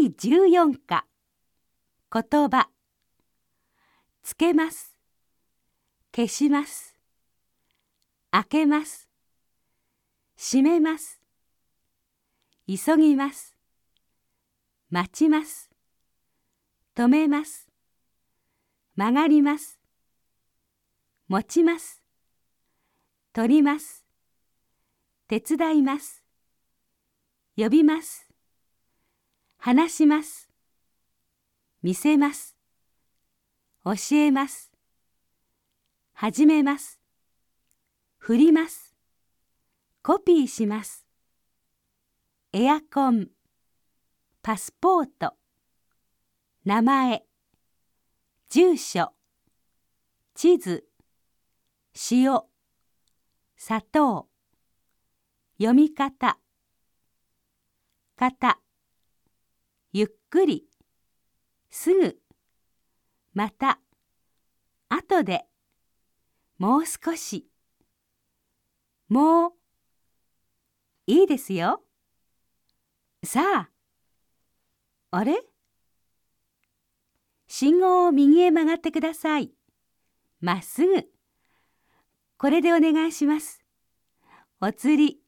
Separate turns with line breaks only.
第14課。言葉。つけます。消します。開けます。閉めます。急ぎます。待ちます。止めます。曲がります。持ちます。取ります。手伝います。呼びます。話します。見せます。教えます。始めます。振ります。コピーします。エアコン。パスポート。名前。住所。地図。塩。砂糖。読み方。方ゆっくりすぐまた後でもう少しもういいですよ。さああれ？信号を右へ曲がってください。まっすぐ。これでお願いします。お釣り。